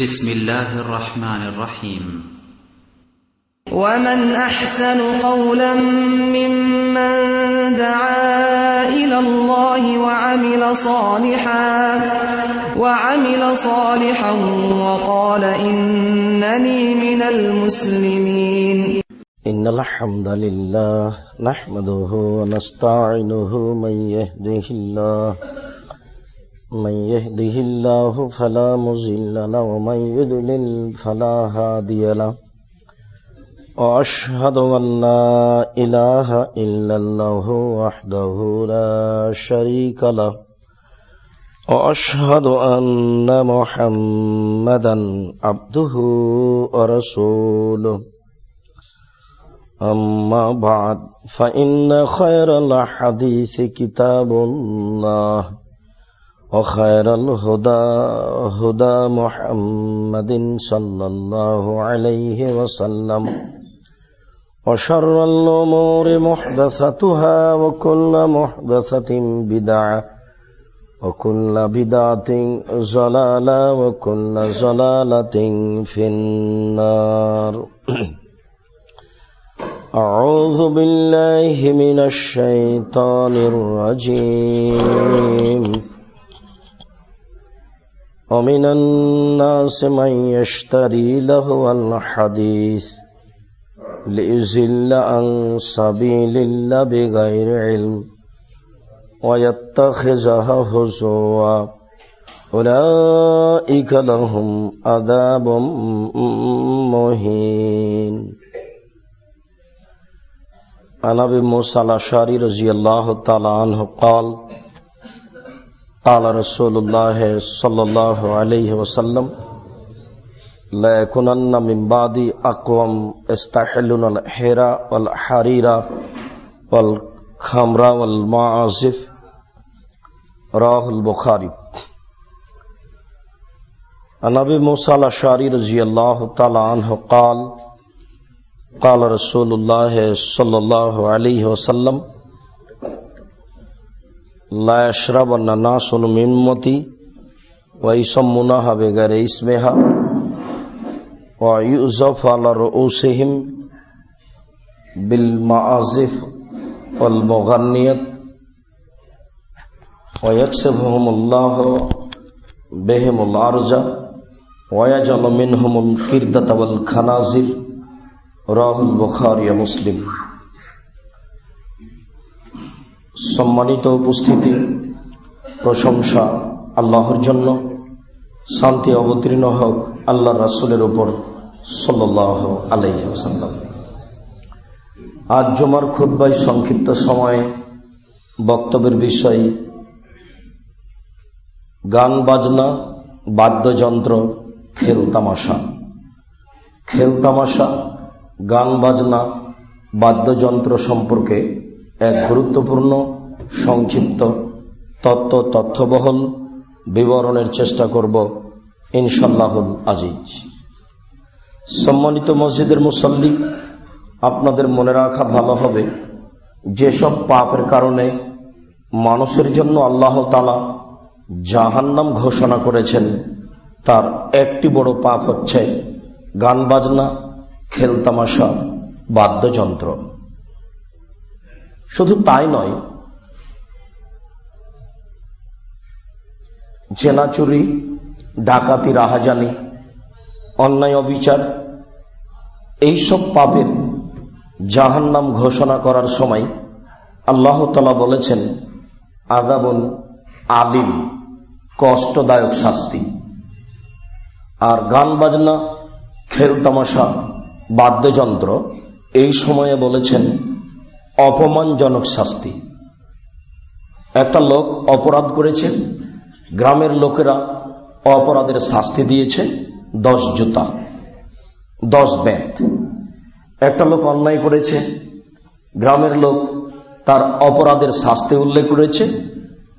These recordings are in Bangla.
بسم الله الرحمن الرحيم. ومن أحسن قولا ممن دعا إلى الله وعمل صالحا وعمل صالحا وقال إنني من المسلمين. إن الحمد لله نحمده ونستعينه من يهده الله من يهده الله فلا مضل له ومن يضلل فلا هادي له وأشهد أن لا إله إلا الله وحده لا شريك له وأشهد أن محمدا عبده ورسوله أما بعد فإن خير الحديث كتاب الله وخير الهدى هدى محمد صلى الله عليه وسلم. وشر الأمور محدثتها وكل محدثة بدعة وكل بدعة زلالة وكل زلالة في النار. أعوذ بالله من الشيطان الرجيم. ومن الناس من يشتري له الحديث ليزل عن سبيل الله بغير علم ويتخذها هزوا. أولئك لهم عذاب مهين. عن أبي موسى الأشعري رضي الله تعالى عنه قال قال رسول اللہ صلی اللہ علیہ وسلم لَيَكُنَنَّ من بعد اقوم استحلن الحیرہ والحریرہ والخمر والمعاصف راہ البخاری۔ نبی موسیٰ شاری رضی اللہ تعالی عنہ قال قال رسول اللہ صلی اللہ علیہ وسلم لا اشرب النا سن ممتی ویسم منہ بغیر اسمحا و یوزف الرسم بالمعازف المغنیت ويكسبهم الله بهم الأرض ويجعل منهم القردة والخنازير. رواه البخاري مسلم. সম্মানিত উপস্থিতি, প্রশংসা আল্লাহর জন্য, শান্তি অবতীর্ণ হোক আল্লাহ রাসুলের উপর সাল্লাহ আলাইসাল্লাম আজ জমার খুদ্বাই সংক্ষিপ্ত সময়ে বক্তব্যের বিষয়, গান বাজনা, বাদ্যযন্ত্র, খেল তামাশা। খেল তামাশা, গান বাজনা, বাদ্যযন্ত্র সম্পর্কে এক গুরুত্বপূর্ণ, সংক্ষিপ্ত, তত্ত্ব তথ্যবহল বিবরণের চেষ্টা করব ইনশাল্লাহুল আজিজ। সম্মানিত মসজিদের মুসল্লি, আপনাদের মনে রাখা ভালো হবে, যেসব পাপের কারণে মানুষের জন্য আল্লাহ তালা জাহান্নাম ঘোষণা করেছেন, তার একটি বড় পাপ হচ্ছে গান বাজনা, খেলতামাশা, বাদ্যযন্ত্র। শুধু তাই নয়, জেনাচুরি, ডাকাতি, রাহাজানি, অন্যায়, অবিচার, এইসব পাপের জাহান নাম ঘোষণা করার সময় আল্লাহ তালা বলেছেন আদাবন আলিম কষ্টদায়ক শাস্তি। আর গান বাজনা খেলতামাশা বাদ্যযন্ত্র এই সময়ে বলেছেন অপমানজনক শাস্তি। একটা লোক অপরাধ করেছে, গ্রামের লোকেরা অপরাধের শাস্তি দিয়েছে, দশ জুতা, দশ ব্যাত একটা লোক অন্যায় করেছে, গ্রামের লোক তার অপরাধের শাস্তি উল্লেখ করেছে,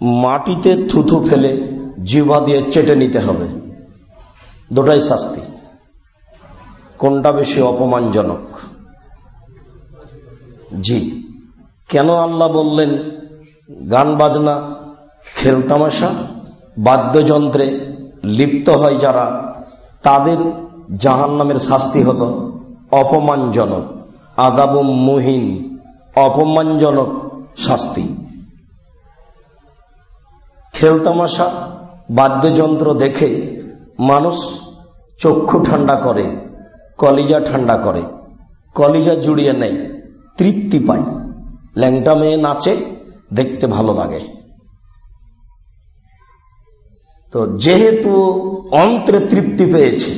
মাটিতে থুথু ফেলে জিভা দিয়ে চেটে নিতে হবে। দুটাই শাস্তি। কোনটা বেশি অপমানজনক? জি। কেন আল্লাহ বললেন, গান বাজনা খেলতামাশা বাদ্যযন্ত্রে লিপ্ত হয় যারা, তাদের জাহান নামের শাস্তি হল অপমানজনক আদাব মুহিন, অপমানজনক শাস্তি। খেলতামাশা বাদ্যযন্ত্র দেখে মানুষ চক্ষু ঠান্ডা করে, কলিজা ঠান্ডা করে, কলিজা জুড়িয়ে নেয়, তৃপ্তি পায়। ল্যাংটা মেয়ে নাচে দেখতে ভালো লাগে। তো যেহেতু অন্ত্রে তৃপ্তি পেয়েছে,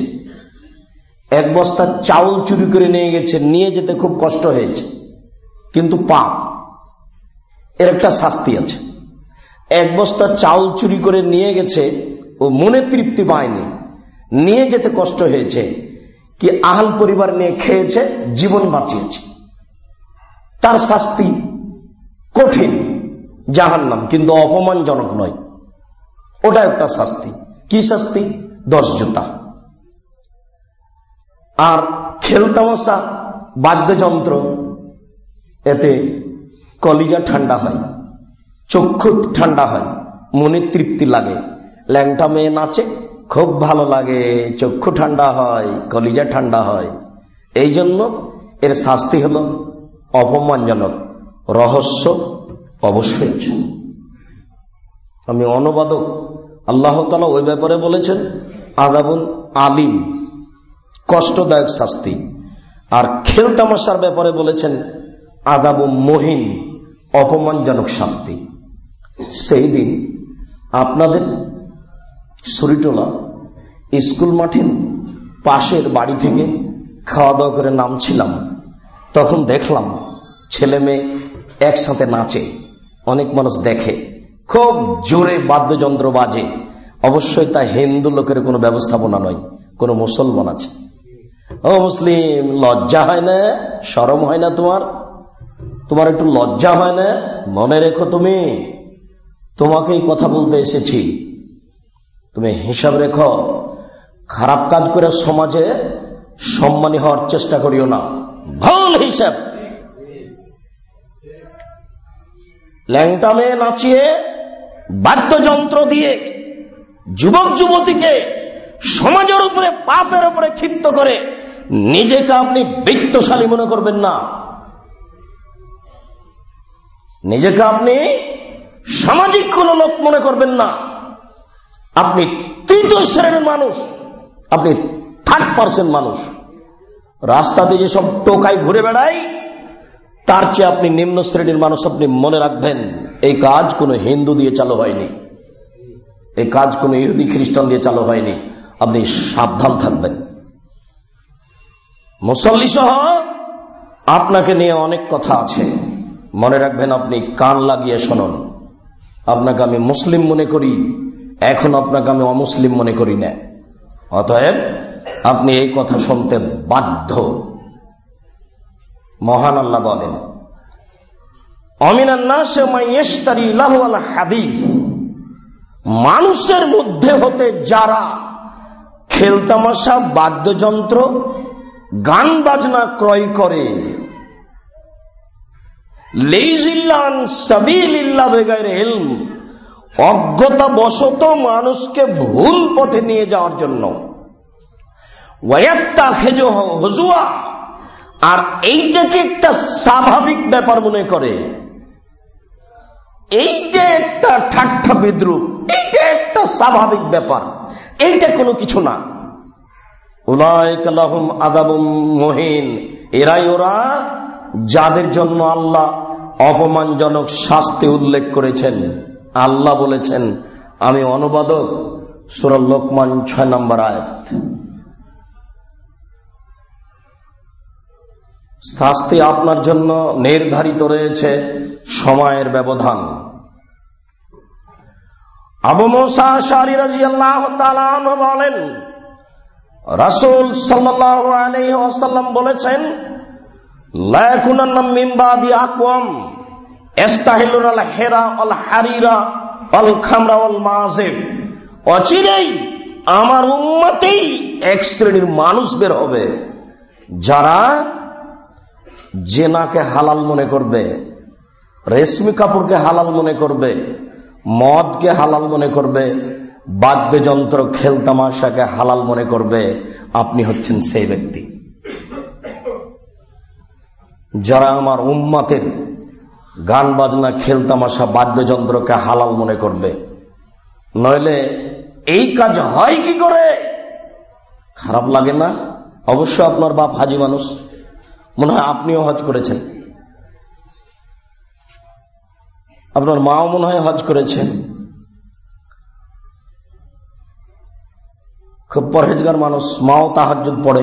এক বস্তা চাউল চুরি করে নিয়ে গেছে, নিয়ে যেতে খুব কষ্ট হয়েছে। কিন্তু পাপ, এর একটা শাস্তি আছে। এক বস্তা চাউল চুরি করে নিয়ে গেছে ও মনে তৃপ্তি পায়নি, নিয়ে যেতে কষ্ট হয়েছে কি আহাল পরিবার নিয়ে খেয়েছে, জীবন বাঁচিয়েছে। তার শাস্তি কঠিন, জাহান্নাম, কিন্তু অপমানজনক নয়। ওটা একটা শাস্তি। কি শাস্তি? দশ জুতা। আর খেলতামশা বাদ্যযন্ত্র, এতে কলিজা ঠান্ডা হয়, চক্ষু ঠান্ডা হয়, মনে তৃপ্তি লাগে। ল্যাংটা মেয়ে নাচে, খুব ভালো লাগে, চক্ষু ঠান্ডা হয়, কলিজা ঠান্ডা হয়। এই জন্য এর শাস্তি হল অপমানজনক। রহস্য অবশ্যই আছে। আমি অনুবাদক, আল্লাহ তালা ওই ব্যাপারে বলেছেন আদাবুন আলিম, কষ্টদায়ক শাস্তি। আর খেলতামাশার ব্যাপারে বলেছেন আদাবু মহিন, অপমানজনক শাস্তি। সেই দিন আপনাদের শরীরটোলা স্কুল মাঠের পাশের বাড়ি থেকে খাওয়া দাওয়া করে নামছিলাম। তখন দেখলাম ছেলে মেয়ে একসাথে নাচে, অনেক মানুষ দেখে, খুব জোরে বাদ্যযন্ত্র বাজে। অবশ্যই তা হিন্দু লোকের কোনো ব্যবস্থাপনা নয়, কোনো মুসলমান আছে। ও মুসলিম, লজ্জা হয় না? সরম হয় না তোমার? তোমার একটু লজ্জা হয় না? মনে রেখো তুমি তোমাকেই কথা বলতে এসেছি। তুমি হিসাব রেখো, খারাপ কাজ করে সমাজে সম্মানী হওয়ার চেষ্টা করিও না। ভুল হিসাব! ল্যাংটা মেয়ে নাচিয়ে বাদ্যযন্ত্র দিয়ে যুবক যুবতীকে সমাজের উপরে, পাপের উপরে ক্ষিপ্ত করে নিজেকে আপনি বৃত্তশালী মনে করবেন না। নিজেকে আপনি সামাজিক কোন লোক মনে করবেন না। আপনি তৃতীয় শ্রেণির মানুষ, আপনি থার্ড পার্সেন্ট মানুষ। রাস্তাতে যেসব টোকায় ঘুরে বেড়ায় তার চেয়ে আপনি নিম্ন শ্রেণির মানুষ আপনি মনে রাখবেন, এই কাজ কোনো হিন্দু দিয়ে চালু হয়নি। এই কাজ কোনো ইহুদি, খ্রিস্টান দিয়ে চালু হয়নি। আপনি সাবধান থাকবেন। মুসল্লি সহ আপনাকে নিয়ে অনেক কথা আছে। মনে রাখবেন আপনি কান লাগিয়ে শুনুন। আপনাকে আমি মুসলিম মনে করি, এখন আপনাকে আমি অমুসলিম মনে করি না। অতএব আপনি এই কথা শুনতে বাধ্য। মহান আল্লাহ বলেন মানুষের মধ্যে হতে যারা খেলতামাশা, বাদ্যযন্ত্র, গান বাজনা ক্রয় করে অজ্ঞতা বশত মানুষকে ভুল পথে নিয়ে যাওয়ার জন্য হজুয়া আর এইটাকে একটা স্বাভাবিক ব্যাপার মনে করে, এইটা একটা ঠাট্টা বিদ্রুপ, এইটা একটা স্বাভাবিক ব্যাপার, এইটা কোনো কিছু না। এরাই ওরা যাদের জন্য আল্লাহ অপমানজনক শাস্তি উল্লেখ করেছেন। আল্লাহ বলেছেন, আমি অনুবাদক সুরল লোকমান ছয় নম্বর আয়াত। শাস্তি আপনার জন্য নির্ধারিত রয়েছে সময়ের ব্যবধান। আবু মোসা বলেন, রাসুল বলেছেন হেরা অল খামরা অচিরেই আমার উম্মতেই এক শ্রেণির মানুষ বের হবে, যারা জেনাকে হালাল মনে করবে, রেশমি কাপড়কে হালাল মনে করবে, মদকে হালাল মনে করবে, বাদ্যযন্ত্র খেলতামাশাকে হালাল মনে করবে, আপনি হচ্ছেন সেই ব্যক্তি। যারা আমার উম্মাতের গান, বাজনা খেলতামাশা বাদ্যযন্ত্রকে হালাল মনে করবে, নইলে এই কাজ হয় কি করে? খারাপ লাগে না? অবশ্য আপনার বাপ হাজি মানুষ। মনে হয় আপনিও হজ করেছেন। আপনার মাও মনে হয় হজ করেছেন। খুব পরহেজগার মানুষ, মাও তাহাজুদ পড়ে।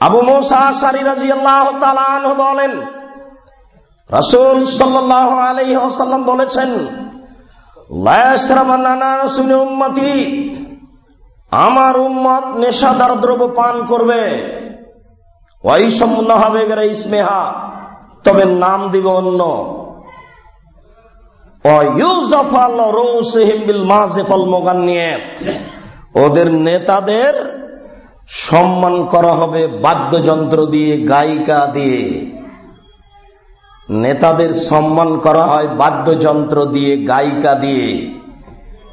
আবু মোসা আল্লাহ বলেন, রসুল সাল্লাহ বলেছেন আমার উম্মত নেশাদার দ্রব্য পান করবে। সম্পূর্ণ হবে ইসমেহা তবে নাম দিবে অন্য। ওদের নেতাদের সম্মান করা হবে বাদ্যযন্ত্র দিয়ে, গায়িকা দিয়ে। নেতাদের সম্মান করা হয় বাদ্যযন্ত্র দিয়ে, গায়িকা দিয়ে।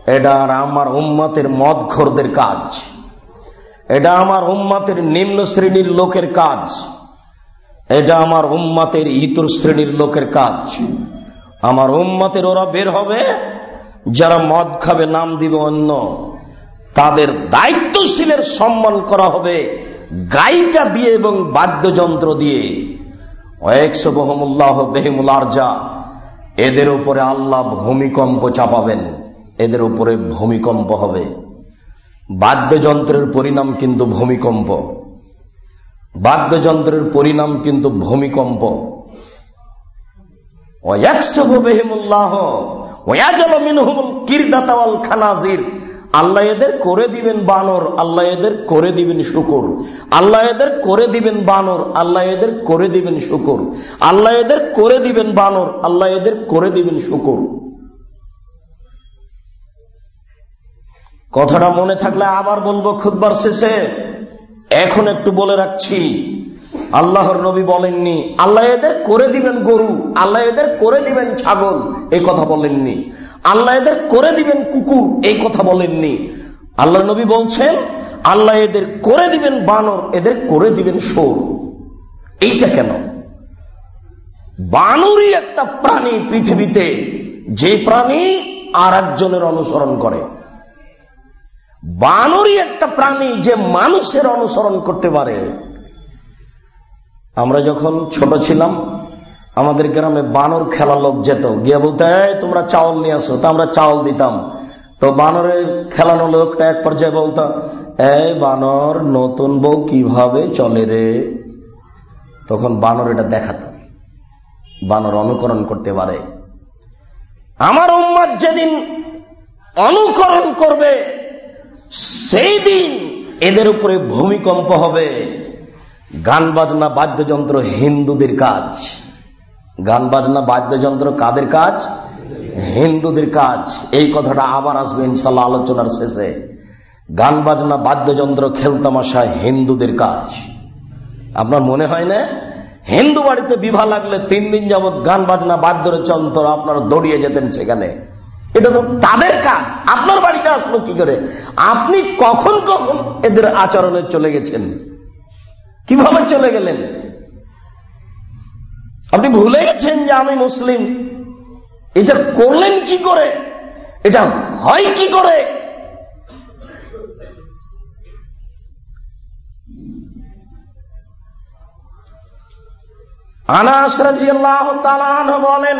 এটা আর আমার উম্মতের মদখোরদের কাজ। এটা আমার উম্মতের নিম্ন শ্রেণির লোকের কাজ। এটা আমার উম্মাতের ইতুর শ্রেণির লোকের কাজ। আমার উম্মাতের ওরা বের হবে, যারা মদ খাবে নাম দিবে অন্য। তাদের দায়িত্বশীলের সম্মান করা হবে, গায়িকা দিয়ে এবং বাদ্যযন্ত্র দিয়ে। এদের উপরে আল্লাহ ভূমিকম্প চাপাবেন। এদের উপরে ভূমিকম্প হবে। বাদ্যযন্ত্রের পরিণাম কিন্তু ভূমিকম্প। বাদ্যযন্ত্রের পরিণাম কিন্তু ভূমিকম্প। আল্লাহ এদের করে দিবেন বানর, আল্লাহ এদের করে দিবেন শুকুর। আল্লাহ এদের করে দিবেন বানর, আল্লাহ এদের করে দিবেন শুকুর। আল্লাহ এদের করে দিবেন বানর, আল্লাহ এদের করে দিবেন শুকুর। কথাটা মনে থাকলে আবার বলব খুদবার শেষে। এখন একটু বলে রাখছি, আল্লাহর নবী বলেননি, আল্লাহ এদের করে দিবেন গরু, আল্লাহ এদের করে দিবেন ছাগল, এই কথা বলেননি। আল্লাহ এদের করে দিবেন কুকুর, এই কথা বলেননি। আল্লাহ নবী বলছেন, আল্লাহ এদের করে দিবেন বানর, এদের করে দিবেন সোর এইটা কেন? বানরই একটা প্রাণী পৃথিবীতে, যে প্রাণী আর একজনের অনুসরণ করে। বানরই একটা প্রাণী যে মানুষের অনুসরণ করতে পারে। আমরা যখন ছোট ছিলাম, আমাদের গ্রামে বানর খেলা লোক যেত। গিয়ে বলতে তোমরা চাউল নিয়ে আসো। তো আমরা চাউল দিতাম। তো বানরের খেলানো লোকটা এক পর্যায়ে বলতো, এই বানর, নতুন বউ কীভাবে চলে রে? তখন বানর এটা দেখাত। বানর অনুকরণ করতে পারে। আমার উম্মাদ যেদিন অনুকরণ করবে সেই দিন এদের উপরে ভূমিকম্প হবে। গান, বাজনা, বাদ্যযন্ত্র হিন্দুদের কাজ। গান, বাজনা, বাদ্যযন্ত্র কাদের কাজ? হিন্দুদের কাজ। এই কথাটা আবার আসবে ইনশাল্লাহ আলোচনার শেষে। গান, বাজনা, বাদ্যযন্ত্র, খেলতামাশা হিন্দুদের কাজ। আপনার মনে হয় না? হিন্দু বাড়িতে বিবাহ লাগলে তিন দিন যাবৎ গান, বাজনা বাদ্যযন্ত্র আপনারা দৌড়িয়ে যেতেন সেখানে। এটা তো তাদের কাজ। আপনার বাড়িতে আসলো কি করে? আপনি কখন কখন এদের আচরণে চলে গেছেন? কীভাবে চলে গেলেন? আপনি ভুলে গেছেন যে আমি মুসলিম। এটা করলেন কি করে? এটা হয় কি করে? আনাস রাজিয়াল্লাহ তালান বলেন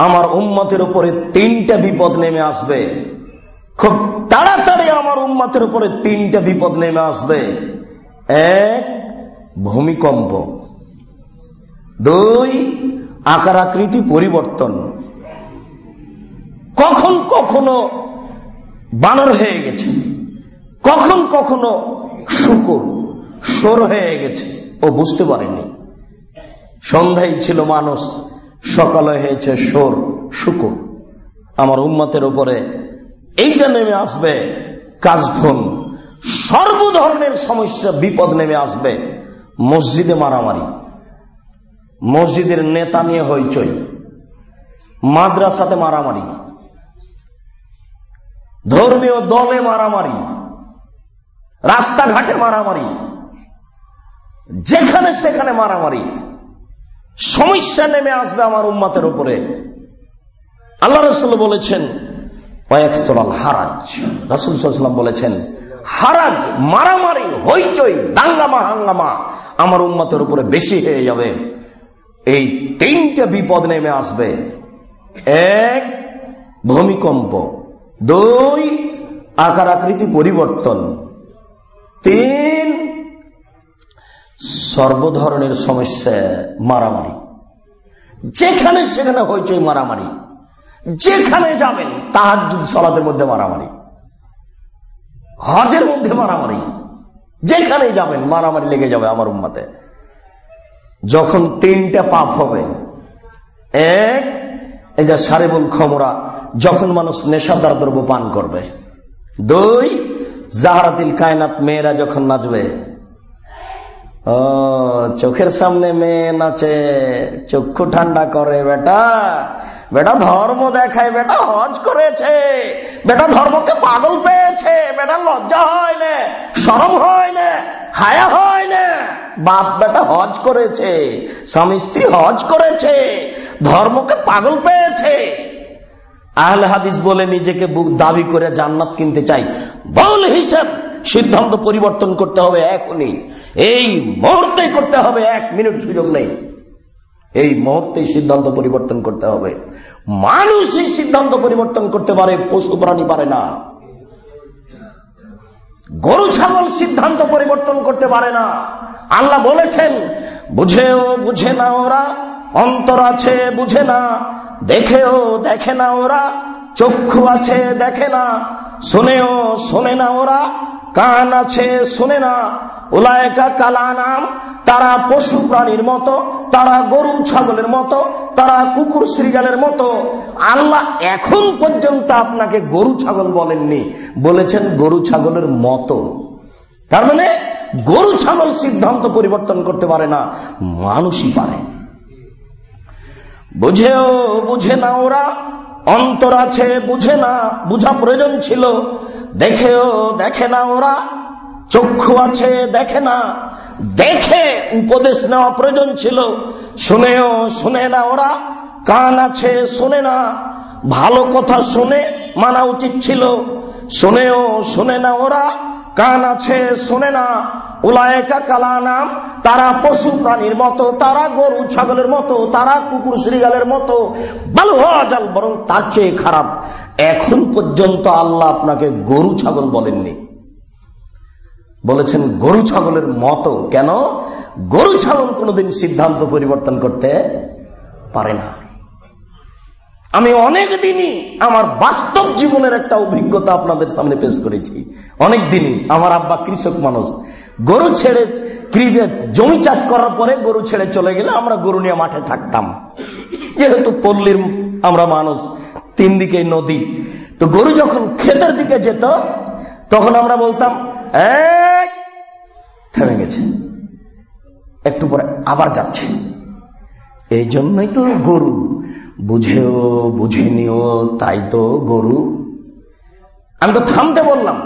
আমার উম্মতের উপরে তিনটা বিপদ নেমে আসবে। খুব তাড়াতাড়ি আমার উম্মতের উপরে তিনটা বিপদ নেমে আসবে। এক, ভূমিকম্প। দুই আকার আকৃতি পরিবর্তন। কখন কখনো বানর হয়ে গেছে। কখন কখনো শুকুর, সর হয়ে গেছে। ও বুঝতে পারেনি। সন্ধ্যায় ছিল মানুষ। সকালে হয়েছে সোর শুকুর। আমার উম্মতের উপরে এইটা নেমে আসবে কাজফোন সর্ব ধরনের সমস্যা, বিপদ নেমে আসবে, মসজিদে মারামারি। মসজিদের নেতা নিয়ে হইচই, মাদ্রাসাতে মারামারি, ধর্মীয় দলে মারামারি, রাস্তাঘাটে মারামারি, যেখানে সেখানে মারামারি। সমস্যা নেমে আসবে আমার উম্মাতের উপরে। আল্লাহ রসুল বলেছেন হারাজ। রাসুল বলেছেন, হারাজ মারামারি, হইচই, দাঙ্গামা, হাঙ্গামা আমার উম্মাতের উপরে বেশি হয়ে যাবে। এই তিনটে বিপদ নেমে আসবে। এক, ভূমিকম্প। দুই, আকার আকৃতি পরিবর্তন। তিন সর্বধরনের সমস্যা মারামারি। যেখানে সেখানে হইচই মারামারি। যেখানে যাবেন তাহার সলাদের মধ্যে মারামারি। হজের মধ্যে মারামারি। যেখানে যাবেন, মারামারি লেগে যাবে আমার উম্মাতে। যখন তিনটা পাপ হবে, এক, এই যে সারেবুল খমরা, যখন মানুষ নেশাদার দ্রব্য পান করবে। দুই, জাহারাতিল কায়নাত মেয়েরা যখন নাচবে চোখের সামনে মেয়ে নাচে, চক্ষু ঠান্ডা করে, বেটা। বেটা ধর্ম দেখায়, বেটা হজ করেছে। বেটা ধর্মকে পাগল পেয়েছে। বেটা লজ্জা হয় না, সরম হয় না, হায়া হয় না। বাপ বেটা হজ করেছে, স্বামী স্ত্রী হজ করেছে, ধর্মকে পাগল পেয়েছে। আহলে হাদিস বলে, নিজেকে বুক দাবি করে জান্নাত কিনতে চাই। বল হিসাব। সিদ্ধান্ত পরিবর্তন করতে হবে এখনই। এই মুহূর্তে করতে হবে এক মিনিট সুযোগ নেই। এই মুহূর্তে সিদ্ধান্ত পরিবর্তন করতে হবে। মানুষই সিদ্ধান্ত পরিবর্তন করতে পারে, পশু প্রাণী পারে না। গরু, ছাগল সিদ্ধান্ত পরিবর্তন করতে পারে না। আল্লাহ বলেছেন, বুঝেও বুঝে না ওরা, অন্তর আছে বুঝে না, দেখেও দেখে না ওরা, চক্ষু আছে দেখে না, শোনেও শোনে না ওরা কান আছে, শোনে না। ওলায়কা কালা নাম তারা পশু প্রাণীর মতো, তারা গরু ছাগলের মতো, তারা কুকুর শ্রীগালের মতো। আল্লাহ এখন পর্যন্ত আপনাকে গরু ছাগল বলেননি। বলেছেন গরু ছাগলের মতো। তার মানে গরু ছাগল সিদ্ধান্ত পরিবর্তন করতে পারে না, মানুষই পারে। বুঝেও বুঝে না ওরা অন্তর আছে, বুঝে না, বুঝা প্রয়োজন ছিল। দেখেও দেখে না ওরা, চক্ষু আছে, দেখে না। দেখে উপদেশ নেওয়া প্রয়োজন ছিল। শুনেও শুনে না ওরা, কান আছে, শুনে না। ভালো কথা শুনে মানা উচিত ছিল। শুনেও শুনে না ওরা কান আছে, শুনে না। উলায়কা কালা নাম তারা পশু প্রাণীর মতো, তারা গরু ছাগলের মতো, তারা কুকুর শ্রীগালের মতো। হওয়া যাল, বরং তার চেয়ে খারাপ। এখন পর্যন্ত আল্লাহ আপনাকে গরু ছাগল বলেননি। বলেছেন, গরু ছাগলের মতো। কেন? গরু ছাগল কোনোদিন সিদ্ধান্ত পরিবর্তন করতে পারে না। আমি অনেক দিনই আমার বাস্তব জীবনের একটা অভিজ্ঞতা আপনাদের সামনে পেশ করেছি। অনেক দিনই আমার আব্বা কৃষক মানুষ। গরু ছেড়ে ক্রিজে জমি চাষ করার পরে গরু ছেড়ে চলে গেলে আমরা গরু নিয়ে মাঠে থাকতাম। যেহেতু পল্লীর আমরা মানুষ, তিন দিকে নদী। তো গরু যখন ক্ষেতের দিকে যেত, তখন আমরা বলতাম থেমে গেছে। একটু পরে আবার যাচ্ছে। এই জন্যই তো গরু বুঝেও, বুঝেনিও, তাই তো গরু। আমি তো থামতে বললাম,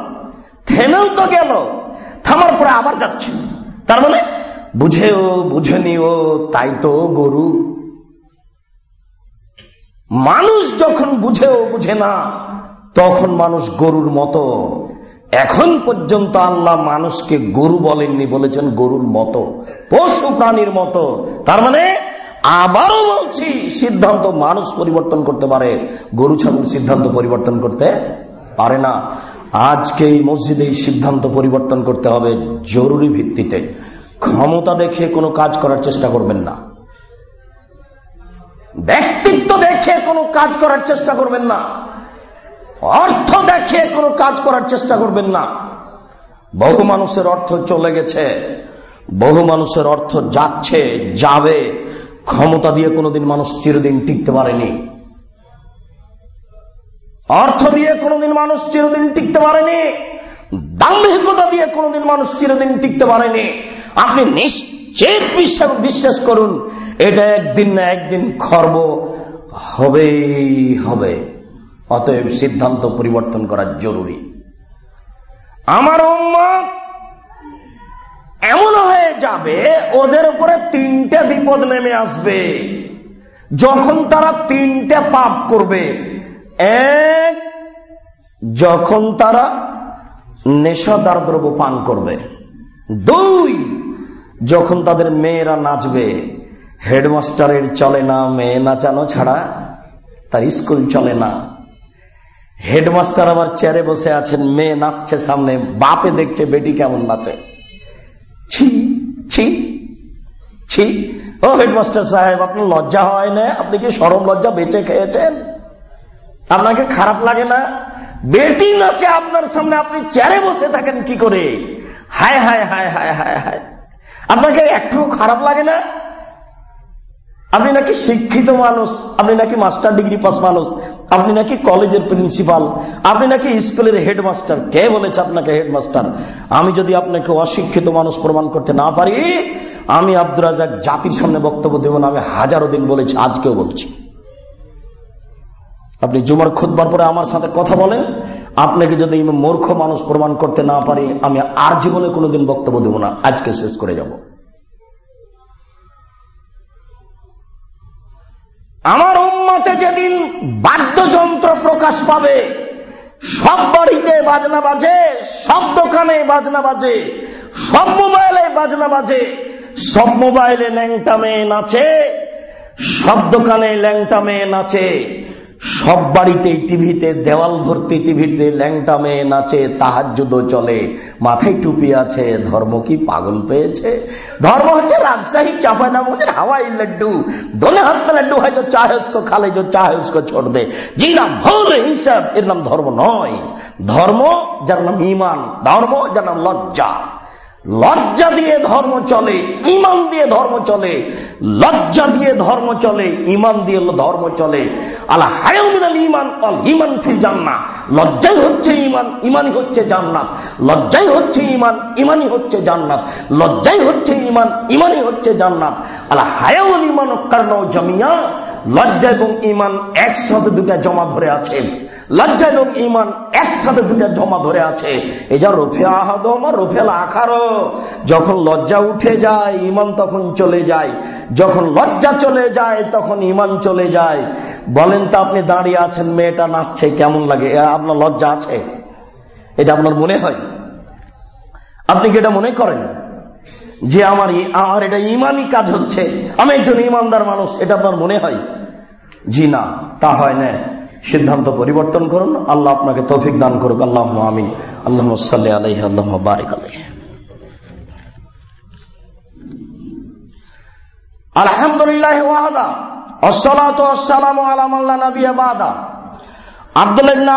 থেমেও তো গেল, থামার পরে আবার যাচ্ছে। তার মানে বুঝেও, বুঝেনিও, তাই তো গরু। মানুষ যখন বুঝেও বুঝে না, তখন মানুষ গরুর মতো। এখন পর্যন্ত আল্লাহ মানুষকে গরু বলেননি, বলেছেন গরুর মতো, পশু প্রাণীর মতো। তার মানে আবারও বলছি, সিদ্ধান্ত মানুষ পরিবর্তন করতে পারে। গরু, ছাগল সিদ্ধান্ত পরিবর্তন করতে পারে না। আজকে এই মসজিদে সিদ্ধান্ত পরিবর্তন করতে হবে জরুরি ভিত্তিতে। ক্ষমতা দেখে কোনো কাজ করার চেষ্টা করবেন না। ব্যক্তিত্ব দেখে কোনো কাজ করার চেষ্টা করবেন না। অর্থ দেখিয়ে কোনো কাজ করার চেষ্টা করবেন না। বহু মানুষের অর্থ চলে গেছে। বহু মানুষের অর্থ যাচ্ছে, যাবে। ক্ষমতা দিয়ে কোনোদিন মানুষ চিরদিন টিকতে পারেনি। অর্থ দিয়ে কোনোদিন মানুষ চিরদিন টিকতে পারেনি। দাম্ভিকতা দিয়ে কোনোদিন মানুষ চিরদিন টিকতে পারেনি। আপনি নিশ্চিত বিশ্বাস বিশ্বাস করুন, এটা একদিন না একদিন খর্ব হবেই হবে। অতএব সিদ্ধান্ত পরিবর্তন করা জরুরি। আমার উম্মত এমন হয়ে যাবে, ওদের উপরে তিনটে বিপদ নেমে আসবে। যখন তারা তিনটে পাপ করবে, এক, যখন তারা নেশাদার দ্রব্য পান করবে, দুই, যখন তাদের মেয়েরা নাচবে, হেডমাস্টারের চলে না, মেয়ে নাচানো ছাড়া তার স্কুল চলে না। হেডমাস্টার আবার চেয়ারে বসে আছেন, মেয়ে নাচছে সামনে, বাপে দেখছে বেটি কেমন নাচে। ছি ছি ছি। ও হেডমাস্টার সাহেব, আপনার লজ্জা হয় না? আপনি কি সরম লজ্জা বেঁচে খেয়েছেন? আপনাকে খারাপ লাগে না? বেটি নাচে আপনার সামনে, আপনি চেয়ারে বসে থাকেন কি করে? হায় হায় হায় হায় হায় হায়। আপনাকে একটু খারাপ লাগে না? আপনি নাকি শিক্ষিত মানুষ, আপনি নাকি মাস্টার ডিগ্রি পাস মানুষ, আপনি নাকি কলেজের প্রিন্সিপাল আপনি নাকি স্কুলের হেডমাস্টার কে বলেছে আপনাকে হেডমাস্টার আমি যদি আপনাকে অশিক্ষিত মানুষ প্রমাণ করতে না পারি, আমি আব্দুল রাজাক জাতির সামনে বক্তব্য দেব না, আমি হাজারো দিন বলেছি, আজকেও বলছি। আপনি জুমার খুদবার পরে আমার সাথে কথা বলেন, আপনাকে যদি মূর্খ মানুষ প্রমাণ করতে না পারি, আমি আর জীবনে কোনোদিন বক্তব্য দেব না, আজকে শেষ করে যাব। আমার উম্মতে যেদিন বাদ্যযন্ত্র প্রকাশ পাবে, সব বাড়িতে বাজনা বাজে, সব দোকানে বাজনা বাজে, সব মোবাইলে বাজনা বাজে, সব মোবাইলে ল্যাংটা মেয়ে নাচে, সব দোকানে ল্যাংটা মেয়ে নাচে সব বাড়িতে টিভিতে, দেওয়াল ভর্তি টিভিতে ল্যাংটা মেয়ে নাচে তাহাজুদ চলে। মাথায় টুপি আছে, ধর্ম কি পাগল পেয়েছে? ধর্ম হচ্ছে রাজশাহী চাপানামুজের হাওয়াই লাড্ডু। দোনে হাত লাড্ডু হয় চাহে খালে যে চাহে উসকো ছোট দে। জি নাম ভুল হিসাব, এর নাম ধর্ম নয়। ধর্ম, যার নাম ইমান, ধর্ম, যার নাম লজ্জা। লজ্জা দিয়ে ধর্ম চলে, ইমান দিয়ে ধর্ম চলে, লজ্জা দিয়ে ধর্ম চলে, ইমান দিয়ে ধর্ম চলে। আল্লাহ হায়মিনাল ইমান অল ইমান জান্না লজ্জাই হচ্ছে ইমান ইমানই হচ্ছে জান্নাত। লজ্জাই হচ্ছে ইমান ইমানই হচ্ছে জান্নাত। লজ্জাই হচ্ছে ইমান ইমানই হচ্ছে জান্নাত। আল্লাহ হায়াউল ইমান কারণ জমিয়া। লজ্জা এবং ইমান একসাথে দুটা জমা ধরে আছে। লজ্জা এবং ইমান একসাথে ধরে আছে। এই যা রফে আহাদম রফেল আখারো। যখন লজ্জা উঠে যায় ইমান তখন চলে যায়। যখন লজ্জা চলে যায়, তখন ইমান চলে যায়। বলেন তো আপনি দাঁড়িয়ে আছেন, মেয়েটা নাচছে, কেমন লাগে? আপনার লজ্জা আছে? এটা আপনার মনে হয়? আপনি কি এটা মনে করেন? যে আমার আমার এটা ইমানই কাজ হচ্ছে। আমি একজন ইমানদার মানুষ, এটা আপনার মনে হয়? জি না, তা হয় না। সিদ্ধান্ত পরিবর্তন করুন। আল্লাহ আপনাকে তৌফিক দান করুক। আল্লাহ আমিন। আল্লাহ আলহ আল্লাহ বারিক আলহ আলহামদুলিল্লাহ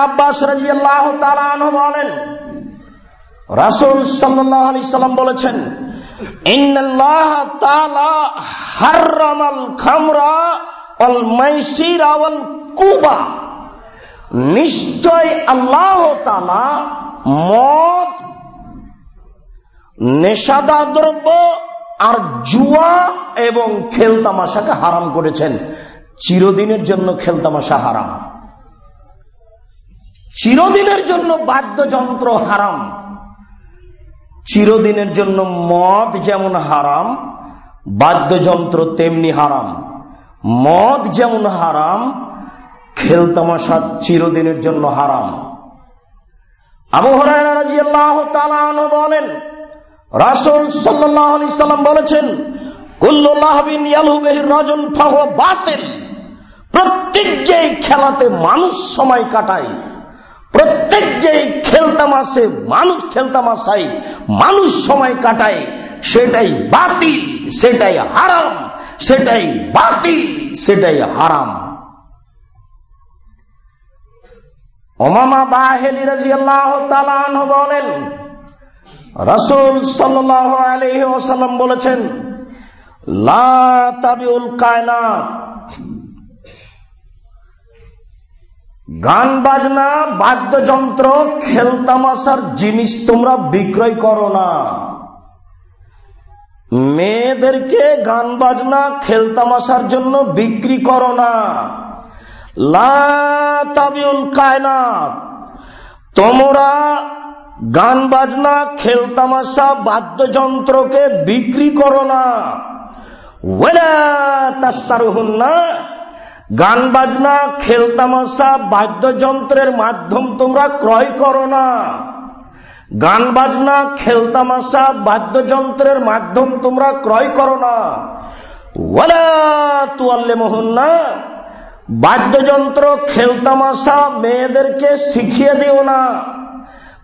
আব্বাস বলেন বলেছেন খামরা কুবা। নিশ্চয় আল্লাহ তাআলা মদ, নেশাদার দ্রব্য আর জুয়া এবং খেলতামাশাকে হারাম করেছেন। চিরদিনের জন্য খেলতামাশা হারাম। চিরদিনের জন্য বাদ্যযন্ত্র হারাম। চিরদিনের জন্য মদ যেমন হারাম, বাদ্যযন্ত্র তেমনি হারাম। মদ যেমন হারাম খেলতামাশা চিরদিনের জন্য হারাম। আবু হরাই বলেন, রাসুল সাল্লাহ আলি সাল্লাম বলেছেন বাতিল। প্রত্যেক যে খেলাতে মানুষ সময় কাটায়, প্রত্যেক যে খেলতামাশে মানুষ খেলতামাশাই মানুষ সময় কাটায়, সেটাই বাতিল, সেটাই হারাম, সেটাই বাতিল, সেটাই হারাম। ওমামা বাহেলি রাজি আল্লাহ বলেন, রাসুল সাল্লাহ আলহি ওসাল্লাম বলেছেন, লা কায়নাত। গান, বাজনা, বাদ্যযন্ত্র, খেলতামাশার জিনিস তোমরা বিক্রয় করো না। মেয়েদেরকে গান, বাজনা, খেলতামাশার জন্য বিক্রি করো না। কায়নাত, তোমরা গান বাজনা খেলতামাশা বাদ্যযন্ত্রকে বিক্রি করো না। না গান বাজনা খেলতামাশা বাদ্যযন্ত্রের মাধ্যম তোমরা ক্রয় করো না। গান বাজনা খেলতামাশা বাদ্যযন্ত্রের মাধ্যম তোমরা ক্রয় করো না। ওয়ালা তুয়াল্লে মোহন্না বাদ্যযন্ত্র খেলতামাশা মেয়েদেরকে শিখিয়ে দিও না।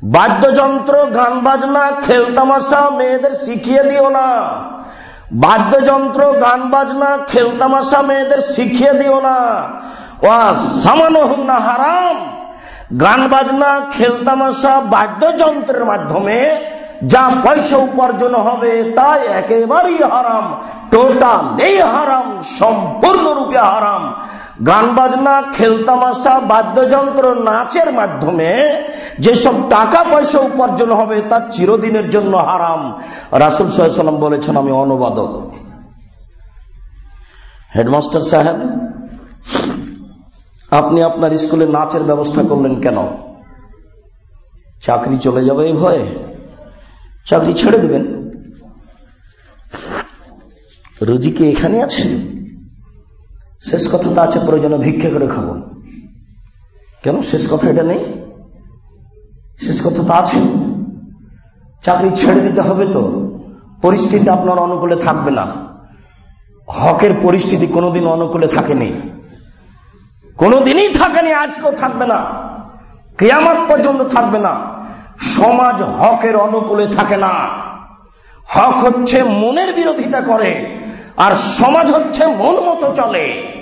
বাদ্যযন্ত্র গান বাজনা খেলতামাশা মেয়েদের শিখিয়ে দিও না। বাদ্যযন্ত্র গান বাজনা খেলতামাশা মেয়েদের শিখিয়ে দিও না। ও সামানো না হারাম। গান বাজনা খেলতামাশা, বাদ্যযন্ত্রের মাধ্যমে যা পয়সা উপার্জন হবে তাই একেবারেই হারাম। টোটাল এই হারাম, সম্পূর্ণরূপে হারাম। গান বাজনা খেলতামাশা বাদ্যযন্ত্র, নাচের মাধ্যমে যেসব টাকা পয়সা উপার্জন হবে তা চিরদিনের জন্য হারাম। রাসুল সাল্লাম বলেছেন, আমি অনুবাদক। হেডমাস্টার সাহেব, আপনি আপনার স্কুলে নাচের ব্যবস্থা করলেন কেন? চাকরি চলে যাবে এই ভয়ে? চাকরি ছেড়ে দেবেন? রুজি কি এখানে আছেন? শেষ কথা তো আছে প্রয়োজনে ভিক্ষা করে খাব। কেন? শেষ কথা এটা নেই। শেষ কথা তো আছে। চাকরি ছেড়ে দিতে হবে তো। পরিস্থিতি আপনার অনুকূলে থাকবে না। হকের পরিস্থিতি কোনোদিন অনুকূলে থাকেনি। কোনোদিনই থাকেনি, আজকেও থাকবে না। কেয়ামত পর্যন্ত থাকবে না। সমাজ হকের অনুকূলে থাকে না। হক হচ্ছে মনের বিরোধিতা করে, আর সমাজ হচ্ছে মন মতো চলে।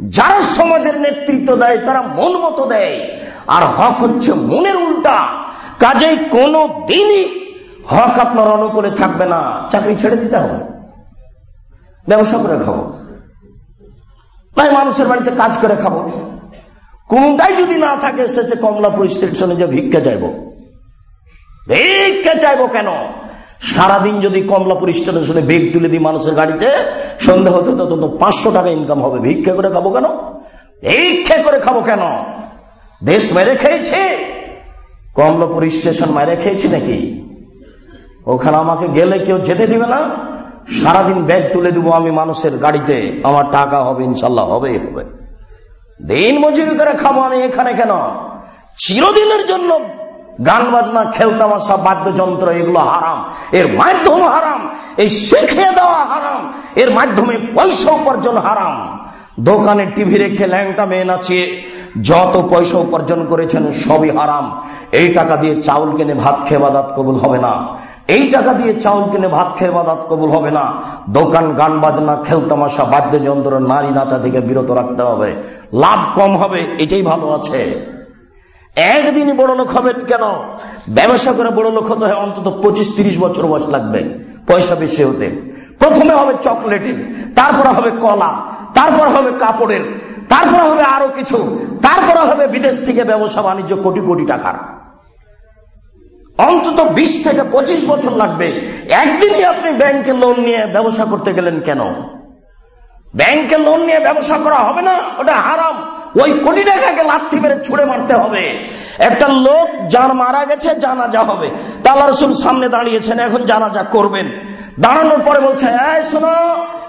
যারা সমাজের নেতৃত্ব দেয়, তারা মন মতো দেয়। আর হক হচ্ছে মনের উল্টা। কাজেই কোনো দিনই হক আপনার অনুকূলে থাকবে না। চাকরি ছেড়ে দিতে হবে। ব্যবসা করে খাব। তাই মানুষের বাড়িতে কাজ করে খাব। কোনটাই যদি না থাকে, শেষে কমলাপুর স্টেশনে যে ভিক্ষা চাইব। ভিক্ষা চাইব কেন? সারাদিন যদি কমলাপুর স্টেশনে বেগ তুলে দিই মানুষের গাড়িতে সন্ধ্যা হতে তো পাঁচশো টাকা ইনকাম হবে। ভিক্ষা করে খাব কেন? ভিক্ষা করে খাব কেন? দেশ মেরে খেয়েছে। কমলাপুর স্টেশন মেরে খেয়েছি নাকি? ওখানে আমাকে গেলে কেউ যেতে দিবে না। সারাদিন ব্যাগ তুলে দিব আমি মানুষের গাড়িতে। আমার টাকা হবে, ইনশাল্লাহ হবে হবে। দিন মজুরি করে খাব আমি এখানে কেন? চিরদিনের জন্য গান বাজনা খেলতামাশা বাদ্যযন্ত্র, এগুলো হারাম। এর মাধ্যম হারাম, এই শিখিয়ে দেওয়া হারাম, এর মাধ্যমে পয়সা উপার্জন হারাম। দোকানে টিভি রেখে ল্যাংটা মেয়ে নাচিয়ে যত পয়সা উপার্জন করেছেন সবই হারাম। এই টাকা দিয়ে চাউল কিনে ভাত খেয়ে বাদাত কবুল হবে না। এই টাকা দিয়ে চাউল কিনে ভাত খেয়ে বাদাত কবুল হবে না। দোকান, গান বাজনা খেলতামাশা বাদ্যযন্ত্র, নারী নাচা থেকে বিরত রাখতে হবে। লাভ কম হবে, এটাই ভালো আছে। একদিনই বড় লোক হবেন কেন? ব্যবসা করে বড় লোক হতে হয় অন্তত পঁচিশ, তিরিশ বছর বয়স লাগবে, পয়সা বেশি হতে। প্রথমে হবে চকলেটের তারপরে হবে কলা, তারপর হবে কাপড়ের, তারপরে হবে আরও কিছু, তারপরে হবে বিদেশ থেকে ব্যবসা বাণিজ্য কোটি কোটি টাকার। অন্তত বিশ থেকে পঁচিশ বছর লাগবে। একদিনই আপনি ব্যাংকে লোন নিয়ে ব্যবসা করতে গেলেন কেন? ব্যাংকে লোন নিয়ে ব্যবসা করা হবে না, ওটা হারাম। ওই কোটি টাকাকে লাথি মেরে ছুড়ে মারতে হবে। একটা লোক যার মারা গেছে, জানাজা হবে। তাল্লা রসুল সামনে দাঁড়িয়েছেন, এখন জানাজা করবেন। দাঁড়ানোর পরে বলছে, এই শোনো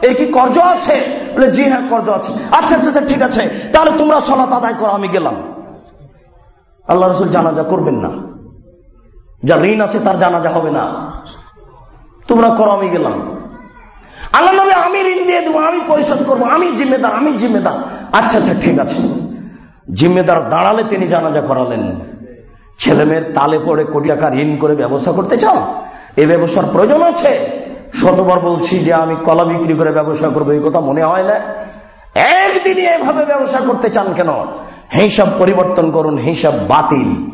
এর কি কর্জ আছে? বলে, জি হ্যাঁ কর্জ আছে। আচ্ছা আচ্ছা আচ্ছা ঠিক আছে। তাহলে তোমরা সলাত আদায় করো, আমি গেলাম। আল্লাহ রসুল জানাজা করবেন না। যা ঋণ আছে, তার জানাজা হবে না। তোমরা করো, আমি গেলাম। আল্লাহ আমি ঋণ দিয়ে দেবো, আমি পরিশোধ করব, আমি জিম্মেদার আমি জিম্মেদার। আচ্ছা আচ্ছা ঠিক আছে। জিম্মেদার দাঁড়ালে তিনি জানাজা করালেন। ছেলে মেয়ের তালে পড়ে কোটি টাকা ঋণ করে ব্যবসা করতে চাও? এই ব্যবসার প্রয়োজন আছে? শতবার বলছি যে আমি কলা বিক্রি করে ব্যবসা করব, এই কথা মনে হয় না। একদিনই এভাবে ব্যবসা করতে চান কেন? হিসাব পরিবর্তন করুন, হিসাব বাতিল।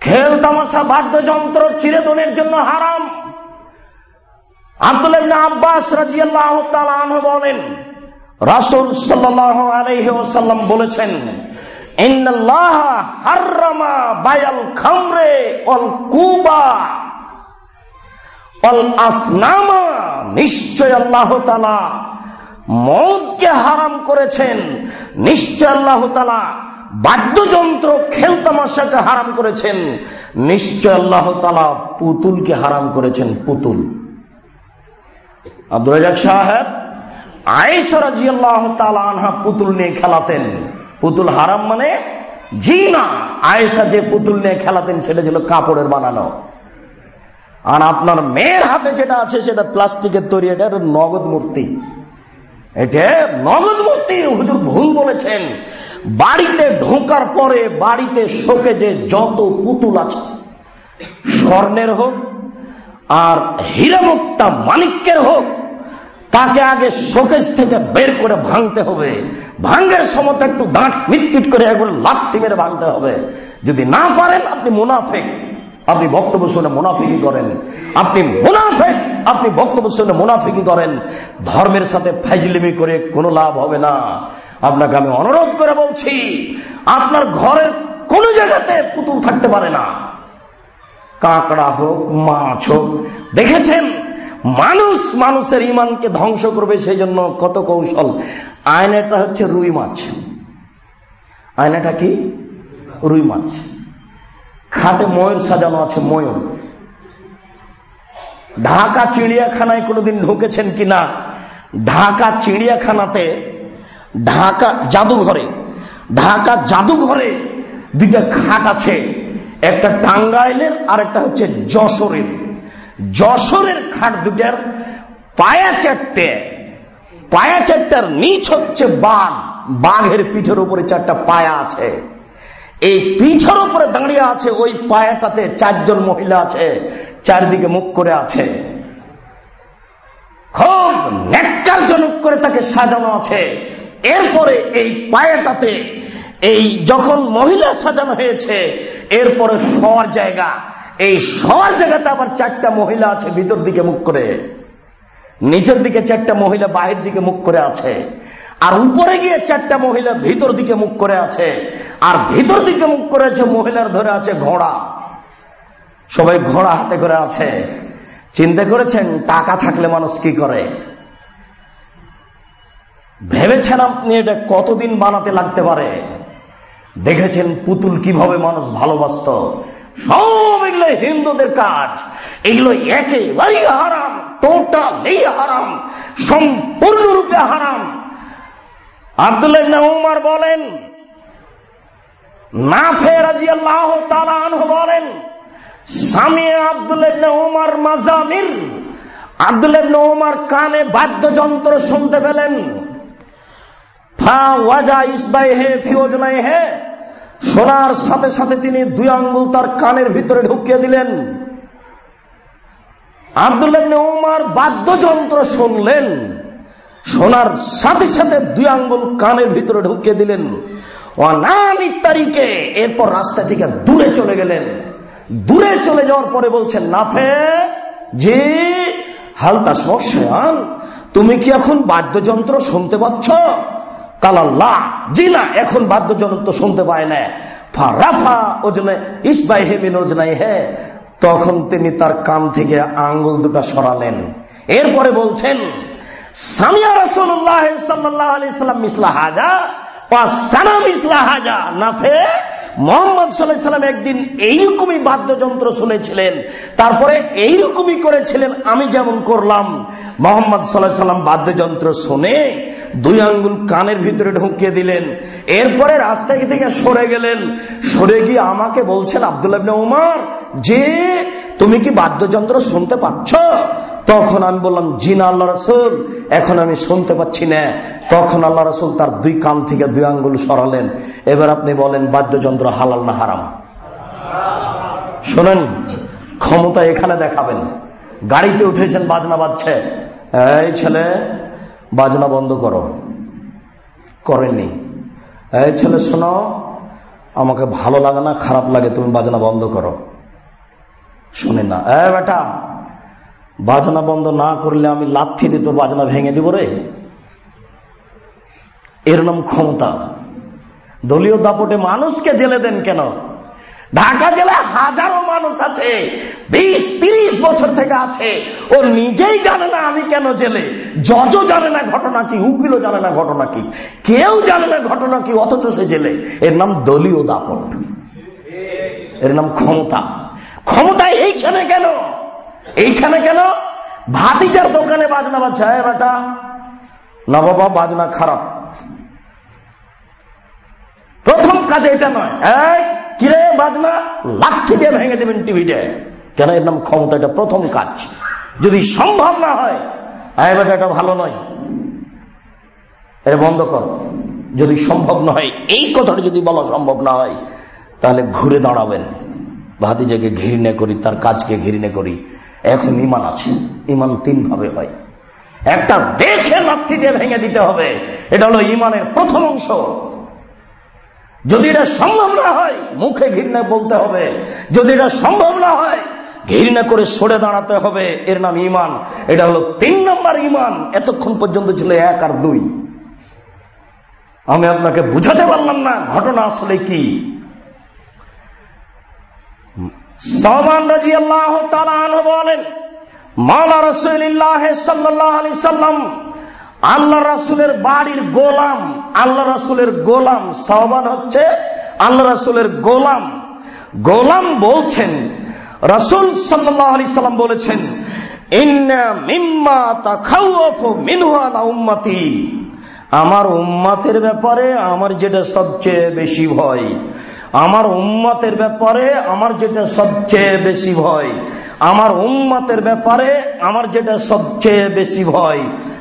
খেল, তামাশা, বাদ্যযন্ত্র, চিরদিনের জন্য হারাম। আব্দুল্লাহ আব্বাস তাআলা বলেন রাসূল ওয়াসাল্লাম বলেছেন নিশ্চয় আল্লাহ মদকে হারাম করেছেন। নিশ্চয় আল্লাহ তাআলা বাদ্যযন্ত্র খেলতামাশাকে হারাম করেছেন। নিশ্চয় আল্লাহ তালা পুতুলকে হারাম করেছেন, পুতুল। আব্দুল সাহেব আনহা পুতুল নিয়ে খেলাতেন। পুতুল হারাম মানে জি না আয়েশা যে পুতুল নিয়ে খেলাতেন, সেটা ছিল কাপড়ের বানানো। আর আপনার মেয়ের হাতে যেটা আছে, সেটা প্লাস্টিকের তৈরি, এটা নগদ মূর্তি। এটা নগদ মূর্তি, হুজুর ভুল বলেছেন। বাড়িতে ঢোকার পরে বাড়িতে শোকে যে যত পুতুল আছে, স্বর্ণের হোক আর হীরামুক্তা মানিক্যের হোক তাকে আগে শোকেশ থেকে বের করে ভাঙতে হবে। ভাঙ্গের সময় একটু দাঁত মিটকিট করে এগুলো লাথি মেরে ভাঙতে হবে। যদি না পারেন, আপনি মুনাফেক। আপনি বক্তব্য শুনে মুনাফিকি করেন। আপনি মুনাফেক, আপনি বক্তব্য শুনে মুনাফিকি করেন। ধর্মের সাথে ফাইজলিমি করে কোনো লাভ হবে না। আপনাকে আমি অনুরোধ করে বলছি, আপনার ঘরের কোন জায়গাতে পুতুল থাকতে পারে না। কাঁকড়া হোক, মাছ হোক, দেখেছেন? মানুষ মানুষের ইমানকে ধ্বংস করবে সেই জন্য কত কৌশল। আয়নাটা হচ্ছে রুই মাছ। আয়নাটা কি? রুই মাছ। খাটে ময়ূর সাজানো আছে, ময়ূর। ঢাকা চিড়িয়াখানায় কোনোদিন ঢুকেছেন কিনা ঢাকা চিড়িয়াখানাতে, ঢাকা জাদুঘরে ঢাকা জাদুঘরে দুইটা খাট আছে। একটা টাঙ্গাইলের আর একটা হচ্ছে যশোরের। যশোরের খাট দুটার পায়া চারটে, পায়া চারটার নিচ হচ্ছে বাঘ। বাঘের পিঠের উপরে চারটা পায়া আছে। এই পিঠের উপরে দাঁড়িয়ে আছে ওই পায়াটাতে চারজন মহিলা আছে, চারদিকে মুখ করে আছে। খুব ন্যাক্কারজনক করে তাকে সাজানো আছে। এরপরে এই পায়াটাতে এই যখন মহিলা সাজানো হয়েছে, এরপরে শোয়ার জায়গা। এই শোয়ার জায়গাতে আবার চারটা মহিলা আছে ভিতর দিকে মুখ করে। নিচের দিকে চারটা মহিলা, বাহির দিকে মুখ করে আছে। আর উপরে গিয়ে চারটা মহিলা ভিতর দিকে মুখ করে আছে। আর ভিতর দিকে মুখ করে আছে মহিলার ধরে আছে ঘোড়া। সবাই ঘোড়া হাতে করে আছে। চিন্তা করেছেন, টাকা থাকলে মানুষ কি করে? ভেবেছেন আপনি এটা কতদিন বানাতে লাগতে পারে? দেখেছেন পুতুল কীভাবে মানুষ ভালোবাসত? সব এগুলো হিন্দুদের কাজ। এগুলো একেবারেই হারাম টোটালি হারাম, সম্পূর্ণরূপে হারাম। আব্দুল্লাহ উমার বলেন না ফেরাজি আল্লাহ তালাহ বলেন, স্বামী আব্দুল্লাহ মাজামির, আব্দুল্লাহ কানে বাদ্যযন্ত্র শুনতে পেলেন। শোনার সাথে সাথে তিনি দুই আঙ্গুল তার কানের ভিতরে ঢুকিয়ে দিলেন। আবদুল্লাহ উমার বাদ্যযন্ত্র শুনলেন। শোনার সাথে সাথে দুই আঙ্গুল কানের ভিতরে ঢুকিয়ে দিলেন। এরপর রাস্তা থেকে দূরে চলে গেলেন। দূরে চলে যাওয়ার পরে বলছেন নাফে যে হালতা সশয়ান তুমি কি এখন বাদ্যযন্ত্র শুনতে পাচ্ছ? কালাল্লাহ জি না এখন বাদ্যযন্ত্র শুনতে পায় না। ফারাফা ওজনে ইসবাই হেমিন ওজনাই হে। তখন তিনি তার কান থেকে আঙ্গুল দুটা সরালেন। এরপরে বলছেন, সামিয়া রসুল্লাহ ইসলাম আলি সাল্লাম মিসলা হাজা সানাম ইসলা হাজা নাফে মোহাম্মদ সাল্লাহ সাল্লাম একদিন এইরকমই বাদ্যযন্ত্র শুনেছিলেন, তারপরে এইরকমই করেছিলেন, আমি যেমন করলাম। মোহাম্মদ সাল্লাহ সাল্লাম বাদ্যযন্ত্র শুনে দুই আঙ্গুল কানের ভিতরে ঢুকিয়ে দিলেন, এরপরে রাস্তা থেকে সরে গেলেন। সরে গিয়ে আমাকে বলছেন, আবদুল্লাহ উমার, যে তুমি কি বাদ্যযন্ত্র শুনতে পাচ্ছ? তখন আমি বললাম জিনা আল্লাহ রসুল, এখন আমি শুনতে পাচ্ছি না। তখন আল্লাহ রসুল তার দুই কান থেকে দুই আঙ্গুল সরালেন। এবার আপনি বলেন, বাদ্যযন্ত্র হালাল না হারাম? শোনেন, ক্ষমতা এখানে দেখাবেন। গাড়িতে উঠেছেন, বাজনা বাজছে। এই ছেলে, বাজনা বন্ধ করো। করেননি। এই ছেলে, শোনো, আমাকে ভালো লাগে না, খারাপ লাগে, তুমি বাজনা বন্ধ করো। শুনে না। এ বেটা বাজনা বন্ধ না করলে আমি লাথি দিত, বাজনা ভেঙে দিব রে। এর নাম ক্ষমতা। দলীয় দাপটে মানুষকে জেলে দেন কেন? ঢাকা জেলায় হাজারো মানুষ আছে, বিশ, তিরিশ বছর থেকে আছে। ও নিজেই জানে না আমি কেন জেলে। জজও জানে না ঘটনা কি, উকিলও জানে না ঘটনা কি। কেউ জানে না ঘটনা কি, অথচ সে জেলে। এর নাম দলীয় দাপট। এর নাম ক্ষমতা। ক্ষমতা এইখানে কেন? এইখানে কেন? ভাতিজার দোকানে বাজনা বাজছে বেটা না বাবা বাজনা খারাপ। প্রথম কাজে এটা নয়। এই, কিরে বাজনা? লাঠি দিয়ে ভেঙে দেবেন টিভিটা কেন? এর নাম ক্ষমতা, এটা প্রথম কাজ। যদি সম্ভব না হয় বেটা, এটা ভালো নয়। এটা বন্ধ কর। যদি সম্ভব না হয়, এই কথাটা যদি বলা সম্ভব না হয়, তাহলে ঘুরে দাঁড়াবেন। ভাতিজাকে ঘৃণে করি, তার কাজকে ঘৃণে করি। এখন ইমান আছে ইমান তিন ভাবে হয়। একটা দেখে লাঠি দিয়ে ভেঙে দিতে হবে, এটা হলো ইমানের প্রথম অংশ। যদি এটা সম্ভব না হয়, মুখে ঘৃণা বলতে হবে। যদি এটা সম্ভব না হয়, ঘৃণা করে সরে দাঁড়াতে হবে, এর নাম ইমান এটা হলো তিন নম্বর ইমান এতক্ষণ পর্যন্ত ছিল এক আর দুই। আমি আপনাকে বুঝাতে পারলাম না, ঘটনা আসলে কি? সমান রাজি আল্লাহ বলেন, মালা রসুল্লাহ সাল্লাহ আলি সাল্লাম, আল্লাহ রাসুলের বাড়ির গোলাম, আল্লাহ রাসুলের গোলাম সহবান হচ্ছে আল্লাহ রাসুলের গোলাম। গোলাম বলছেন, রাসুল সাল্লাহ আলি সাল্লাম বলেছেন আমার উম্মাতের ব্যাপারে আমার যেটা সবচেয়ে বেশি ভয় আমার উম্মতের ব্যাপারে আমার যেটা সবচেয়ে বেশি ভয়, আমার উম্মতের ব্যাপারে আমার যেটা সবচেয়ে বেশি ভয়,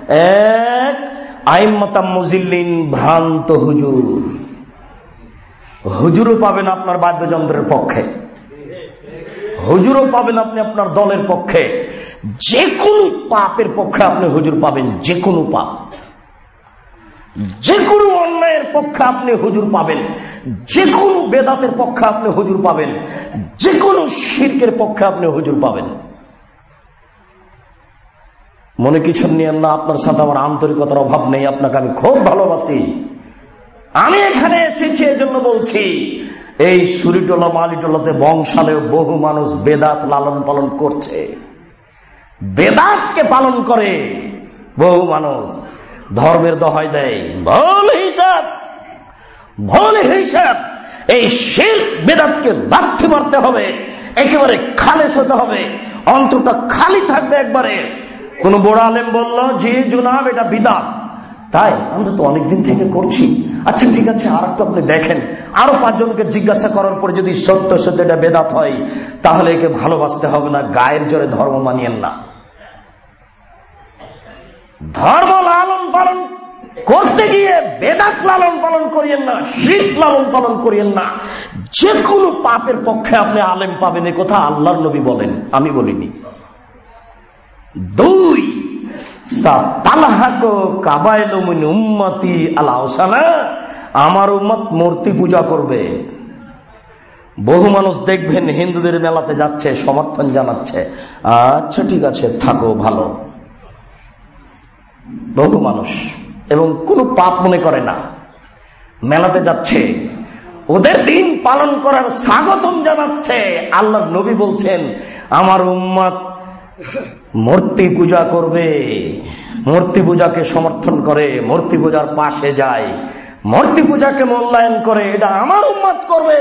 এক আইমাতাম মুজিল্লিন ভ্রান্ত হুজুর। হুজুরও পাবেন আপনার বাদ্যযন্ত্রের পক্ষে। হুজুরও পাবেন আপনি আপনার দলের পক্ষে। যে কোনো পাপের পক্ষে আপনি হুজুর পাবেন, যে কোনো পাপ। যে কোনো অন্যায়ের পক্ষে আপনি হুজুর পাবেন। যে কোনো বেদাতের পক্ষে আপনি হুজুর পাবেন। যে কোনো শির্কের পক্ষে আপনি হুজুর পাবেন। মনে কিছু নিয়েন না, আপনার সাথে আমার আন্তরিকতার অভাব নেই, আপনাকে আমি খুব ভালোবাসি। আমি এখানে এসেছি এজন্য বলছি, এই সুরিটোলা মালিটোলাতে বংশালেও বহু মানুষ বেদাত লালন পালন করছে। বেদাতকে পালন করে বহু মানুষ। ধর্মের দহাই দেয়। ভুল হিসাব ভুল হিসাব। এই শির বেদাতকে লাথি মারতে হবে, একেবারে খালেস হতে হবে, অন্তরটা খালি থাকবে একবারে। কোন বড় আলেম বলল যে জুনাব, এটা বিদাত। তাই আমরা তো অনেকদিন থেকে করছি। আচ্ছা ঠিক আছে আর একটু আপনি দেখেন। আরও পাঁচজনকে জিজ্ঞাসা করার পরে যদি সত্য সত্য এটা বেদাত হয়, তাহলে একে ভালোবাসতে হবে না, গায়ের জোরে ধর্ম মানিয়েন না। ধর্ম লালন পালন করতে গিয়ে বেদাত লালন পালন করিয়েন না শীত লালন পালন করিয়েন না। যে কোনো পাপের পক্ষে আপনি আলেম পাবেন কথা আল্লাহর নবী বলেন, আমি বলিনি। দুই আমার উম্মত মূর্তি পূজা করবে। বহু মানুষ দেখবেন হিন্দুদের মেলাতে যাচ্ছে, সমর্থন জানাচ্ছে। আচ্ছা ঠিক আছে, থাকো, ভালো। বহু মানুষ এবং কোনো পাপ মনে করে না। মেলাতে যাচ্ছে। ওদের দিন পালন করার স্বাগতম জানাচ্ছে। আল্লাহ নবী বলছেন, আমার উম্মত মূর্তি পূজা করবে। মূর্তি পূজাকে সমর্থন করে, মূর্তি পূজার পাশে যায়। মূর্তি পূজাকে মূল্যায়ন করে, এটা আমার উন্মাদ করবে।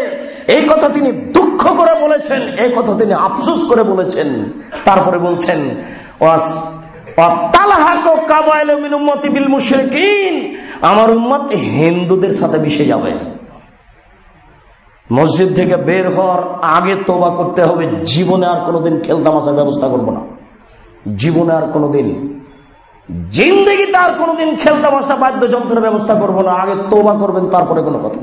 এই কথা তিনি দুঃখ করে বলেছেন, এই কথা তিনি আফসোস করে বলেছেন। তারপরে বলছেন আমার উম্মত হিন্দুদের সাথে মিশে যাবে। মসজিদ থেকে বের হওয়ার আগে তোবা করতে হবে। জীবনে আর কোনোদিন খেলতামাশার ব্যবস্থা করব না। জীবনে আর কোনোদিন। জিন্দগিতে আর কোনোদিন খেলতামাশা বাদ্যযন্ত্রের ব্যবস্থা করব না। আগে তোবা করবেন, তারপরে কোনো কথা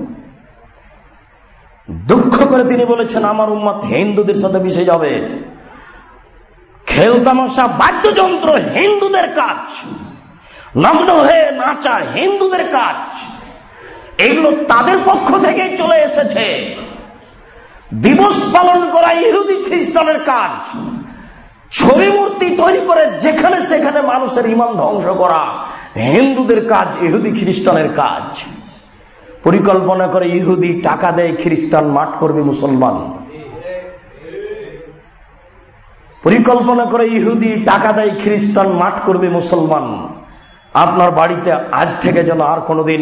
দুঃখ করে তিনি বলেছেন, আমার উম্মত হিন্দুদের সাথে মিশে যাবে। খেলতামাশা বাদ্যযন্ত্র হিন্দুদের কাজ। নগ্ন হয়ে নাচা হিন্দুদের কাজ। এগুলো তাদের পক্ষ থেকে চলে এসেছে। দিবস পালন করা ইহুদি খ্রিস্টানের কাজ। ছবি মূর্তি তৈরি করে যেখানে সেখানে মানুষের ইমান ধ্বংস করা হিন্দুদের কাজ, ইহুদি খ্রিস্টানের কাজ। পরিকল্পনা করে ইহুদি টাকা দেয় খ্রিস্টান মাঠ করবে মুসলমান। পরিকল্পনা করে ইহুদি টাকা দেয় খ্রিস্টান মাঠ করবে মুসলমান। আপনার বাড়িতে আজ থেকে যেন আর কোনোদিন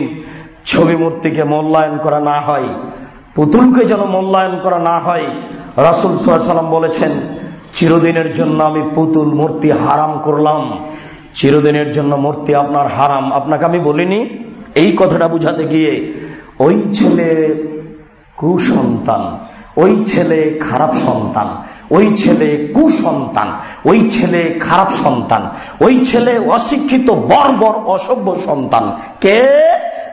ছবি মূর্তিকে মূল্যায়ন করা না হয়, পুতুলকে যেন মূল্যায়ন করা না হয়, রাসুল সাল্লাম বলেছেন, চিরদিনের জন্য আমি পুতুল মূর্তি হারাম করলাম। চিরদিনের জন্য মূর্তি আপনার হারাম। আপনাকে আমি বলিনি, এই কথাটা বুঝাতে গিয়ে ওই ছেলে কুসন্তান। ওই ছেলে খারাপ সন্তান। ওই ছেলে কুসন্তান। ওই ছেলে খারাপ সন্তান। ওই ছেলে অশিক্ষিত, বর্বর, অসভ্য সন্তান। কে?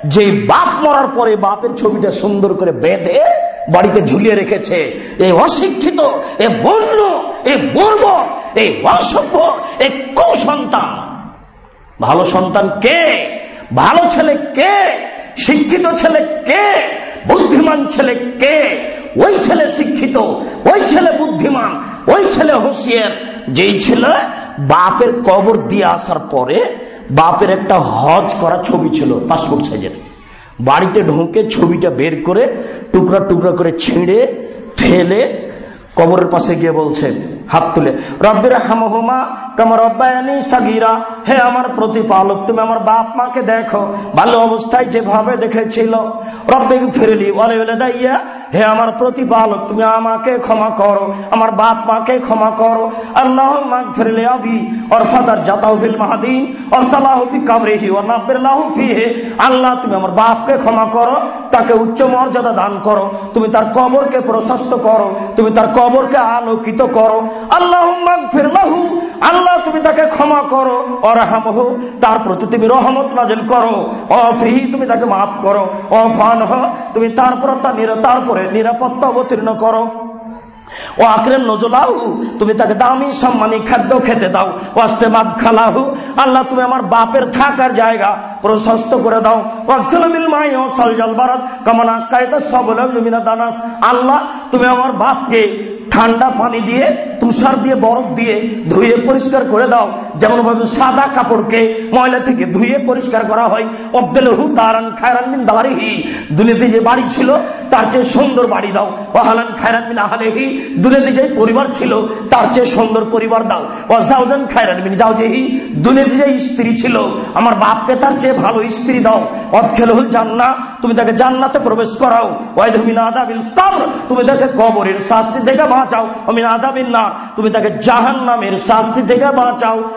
যে বাপ মরার পরে বাপের ছবিটা সুন্দর করে বেঁধে বাড়িতে ঝুলিয়ে রেখেছে। এই অশিক্ষিত, এ বন্য, এ বর্বর এই অসভ্য, এ কুসন্তান। ভালো সন্তান কে? ভালো ছেলে কে? শিক্ষিত ছেলে কে? বুদ্ধিমান ছেলে কে? ওই ছেলে শিক্ষিত, ওই ছেলে বুদ্ধিমান, ওই ছেলে হুঁশিয়ার। যেই ছেলে বাপের কবর দিয়ে আসার পরে বাপের একটা হজ করা ছবি ছিল পাসপোর্ট সাইজের। বাড়িতে ঢুকে ছবিটা বের করে টুকরা টুকরা করে ছিঁড়ে, ফেলে কবরের পাশে গিয়ে বলছে, হাত তুলে রব্বির হামহুমা কামার রব্বায়ানি সাগিরা। হে আমার প্রতিপালক, তুমি আমার বাপ মাকে দেখো। ভালো অবস্থায় যেভাবে দেখেছিল। রব্বে ফিরলি বলে বলে দাইয়া হে আমার প্রতিপালক, তুমি আমাকে ক্ষমা করো। আমার বাপ মাকে ক্ষমা করো। আল্লাহ মাক ফিরলে মাহাদিন হে আল্লাহ, তুমি আমার বাপকে ক্ষমা করো, তাকে উচ্চ মর্যাদা দান করো। তুমি তার কবরকে প্রশস্ত করো। তুমি তার কবরকে আলোকিত করো। আল্লাহ ফিরলাহু আল্লাহ, তুমি তাকে ক্ষমা করো, অরহামহ। তার প্রতি তুমি রহমত নাজেল করো। অফিহি, তুমি তাকে মাফ করো। অফান তুমি তারপর তা তারপরে নিরাপত্তা অবতীর্ণ করো। ও নজলাহু তুমি তাকে দামি সম্মানী খাদ্য খেতে দাও। ও সেমাদ খালাহু। আল্লাহ, তুমি আমার বাপের থাকার জায়গা প্রশস্ত করে দাও। মাই ও সলজল কায়দা সবল দানাস। আল্লাহ, তুমি আমার বাপকে ঠান্ডা পানি দিয়ে, তুষার দিয়ে, বরফ দিয়ে ধুয়ে পরিষ্কার করে দাও। যেমন ভাবে সাদা কাপড়কে ময়লা থেকে ধুয়ে পরিষ্কার করা হয়। অব্দেল হু তারান খায়রান মিন দারিহি দুনিয়াতে যে বাড়ি ছিল, তার চেয়ে সুন্দর বাড়ি দাও। ওহালান খায়রান মিন আহালেহি। দুনিয়াতে যে পরিবার ছিল, তার চেয়ে সুন্দর পরিবার দাও। ও জাউজান খায়রান মিন জাউজেহি দুনিয়াতে যে স্ত্রী ছিল, আমার বাপকে তার চেয়ে ভালো স্ত্রী দাও। অৎখেল হল জান্না তুমি তাকে জান্নাতে প্রবেশ করাও। বাঁচাও।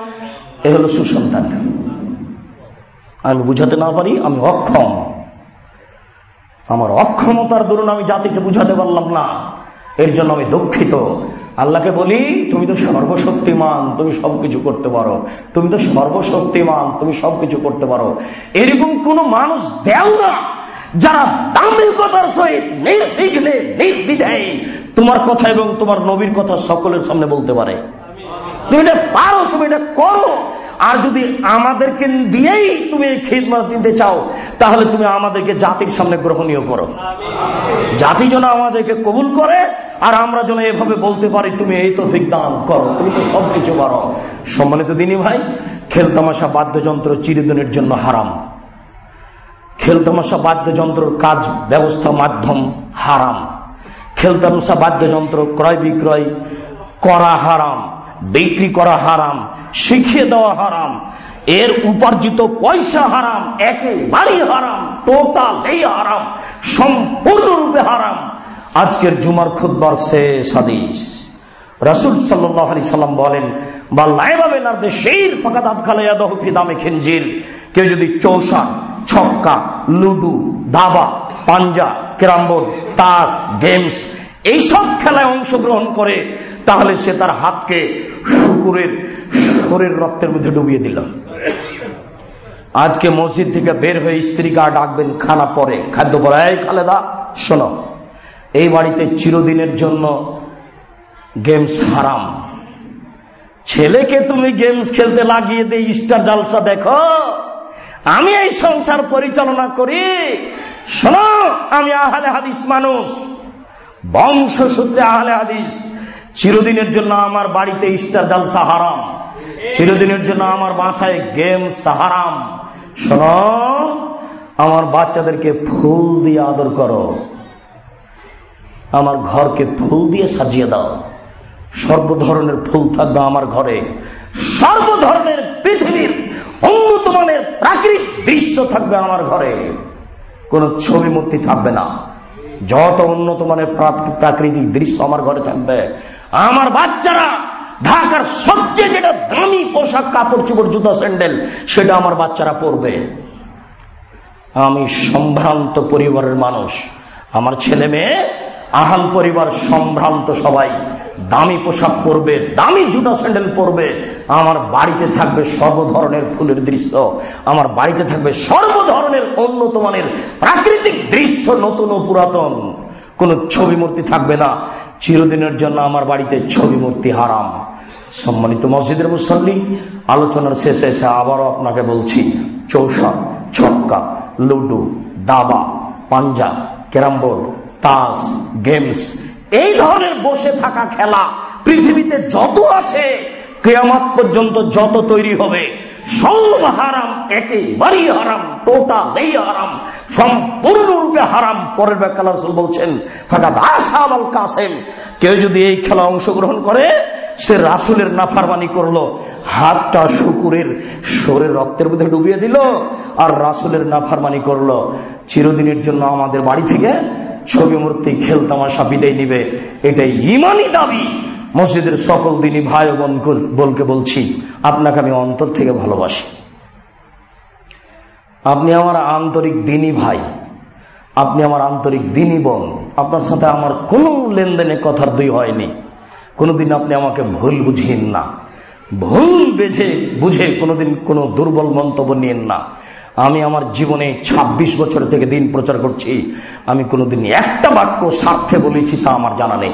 এ হলো সুসন্তান। আমি বুঝাতে না পারি, আমি অক্ষম। আমার অক্ষমতার দরুন আমি জাতিকে বুঝাতে পারলাম না। এর জন্য আমি দুঃখিত। আল্লাহকে বলি, তুমি তো সর্বশক্তিমান, তুমি সবকিছু করতে পারো। তুমি তো সর্বশক্তিমান, তুমি সবকিছু করতে পারো। এরকম কোন মানুষ দেও না, যারা দাম্ভিকতার সহিত নির্বিঘ্নে, নির্বিধায় তোমার কথা এবং তোমার নবীর কথা সকলের সামনে বলতে পারে। তুমি এটা পারো, তুমি এটা করো। আর যদি আমাদেরকে দিয়েই তুমি খিদমত দিতে চাও, তাহলে তুমি আমাদেরকে জাতির সামনে গ্রহণীয় করো। জাতি যেন আমাদেরকে কবুল করে, আর আমরা যেন এভাবে বলতে পারি, তুমি এই তো দান করো। তুমি তো সবকিছু পারো। সম্মানিত দিনী ভাই খেলতামাশা বাদ্যযন্ত্র চিরদিনের জন্য হারাম। খেলতামাশা বাদ্যযন্ত্রের কাজ, ব্যবস্থা, মাধ্যম হারাম। খেলতামশা বাদ্যযন্ত্র ক্রয় বিক্রয় করা হারাম। বিক্রি করা হারাম, শিখিয়ে দেওয়া হারাম, এর উপার্জিত পয়সা হারাম, একেবারেই হারাম টোটাল এই হারাম, সম্পূর্ণরূপে হারাম। আজকের জুমার খুদ্বার শেষ হাদিস। ছক্কা, লুডু, দাবা, পাঞ্জা ক্যারামবোর্ড তাস, গেমস এইসব খেলায় অংশগ্রহণ করে, তাহলে সে তার হাতকে শুকুরের শরীর রক্তের মধ্যে ডুবিয়ে দিল। আজকে মসজিদ থেকে বের হয়ে স্ত্রী গা ডাকবেন, খানা পরে, খাদ্য পরে। এই খালেদা, শোনো, এই বাড়িতে চিরদিনের জন্য গেমস হারাম। ছেলেকে তুমি গেমস খেলতে লাগিয়ে দিয়ে স্টার জালসা দেখো। আমি এই সংসার পরিচালনা করি। শোনো, আমি আহলে হাদিস মানুষ। বংশসূত্রে আহলে হাদিস। চিরদিনের জন্য আমার বাড়িতে ইস্টার জালসা হারাম। চিরদিনের জন্য আমার বাসায় গেম হারাম শোনো, আমার বাচ্চাদেরকে ফুল দিয়ে আদর করো। আমার ঘরকে ফুল দিয়ে সাজিয়ে দাও। সর্ব ধরনের ফুল থাকবে আমার ঘরে। সর্ব ধরনের পৃথিবীর উন্নত মানের প্রাকৃতিক দৃশ্য থাকবে আমার ঘরে। কোন ছবি মূর্তি থাকবে না। যত উন্নত মানের প্রাকৃতিক দৃশ্য আমার ঘরে থাকবে, আমার বাচ্চারা ঢাকার সবচেয়ে যেটা দামি পোশাক, কাপড় চুপড়, জুতা, স্যান্ডেল, সেটা আমার বাচ্চারা পরবে। আমি সম্ভ্রান্ত পরিবারের মানুষ, আমার ছেলে মেয়ে আহান পরিবার, সম্ভ্রান্ত সবাই। দামি পোশাক পরবে, দামি জুতা, স্যান্ডেল পরবে। আমার বাড়িতে থাকবে সর্ব ধরনের ফুলের দৃশ্য। আমার বাড়িতে থাকবে সর্ব ধরনের উন্নত মানের প্রাকৃতিক দৃশ্য, নতুন ও পুরাতন। কোন ছবি মূর্তি থাকবে না। চিরদিনের জন্য আমার বাড়িতে ছবি মূর্তি হারাম। সম্মানিত মসজিদের মুসল্লি, আলোচনার শেষে এসে আবারও আপনাকে বলছি, চৌসা, ছক্কা, লুডু, দাবা, পাঞ্জা, ক্যারাম বোর্ড, তাস, গেমস এই ধরনের বসে থাকা খেলা পৃথিবীতে যত আছে, কেয়ামাত পর্যন্ত যত তৈরি হবে, সব হারাম, একেবারেই হারাম, টোটালেই হারাম, সম্পূর্ণরূপে হারাম, পরের ব্যাখ্যা বলছেন ফাঁকা আসাম আল কাসেম, কেউ যদি এই খেলা অংশগ্রহণ করে, সে রাসুলের নাফারবানি করল, হাতটা শুকুরের সরের রক্তের মধ্যে ডুবিয়ে দিল, আর রাসুলের নাফারমানি করল। চিরদিনের জন্য আমাদের বাড়ি থেকে ছবি মূর্তি খেলতামাশা বিদায় নিবে, এটাই ইমানই দাবি। মসজিদের সকল দিনই ভাই বোন বলকে বলছি, আপনাকে আমি অন্তর থেকে ভালোবাসি। আপনি আমার আন্তরিক দিনই ভাই, আপনি আমার আন্তরিক দিনী বোন, আপনার সাথে আমার কোনো লেনদেনে কথার দুই হয়নি। কোনোদিন আপনি আমাকে ভুল বুঝিয়েন না। ভুল বেঝে বুঝে কোনোদিন কোনো দুর্বল মন্তব্য নিয়েন না। আমি আমার জীবনে ২৬ বছর থেকে দিন প্রচার করছি। আমি কোনোদিন একটা বাক্য স্বার্থে বলেছি তা আমার জানা নেই।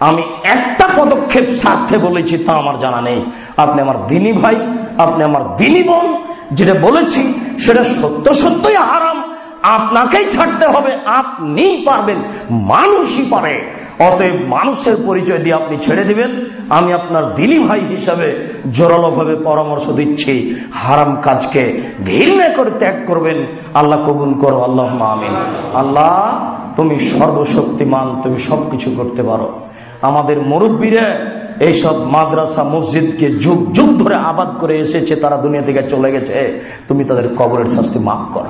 আমি একটা পদক্ষেপ স্বার্থে বলেছি তা আমার জানা নেই। আপনি আমার দিনী ভাই, আপনি আমার দিনী বোন, যেটা বলেছি, সেটা সত্য সত্যই হারাম। আপনাকেই ছাড়তে হবে আপনি পারবেন, মানুষই পারে। অতএব মানুষের পরিচয় দিয়ে আপনি ছেড়ে দিবেন, আমি আপনার দিনী ভাই হিসাবে জোরালোভাবে পরামর্শ দিচ্ছি। হারাম কাজকে ঘৃণা করে ত্যাগ করবেন, আল্লাহ কবুল করো আল্লাহ আমিন। আল্লাহ, তুমি সর্বশক্তিমান, তুমি সবকিছু করতে পারো। আমাদের মুরব্বীরা এইসব মাদ্রাসা, মসজিদকে যুগ যুগ ধরে আবাদ করে এসেছে, তারা দুনিয়া থেকে চলে গেছে। তুমি তাদের কবরের শাস্তি মাফ করো।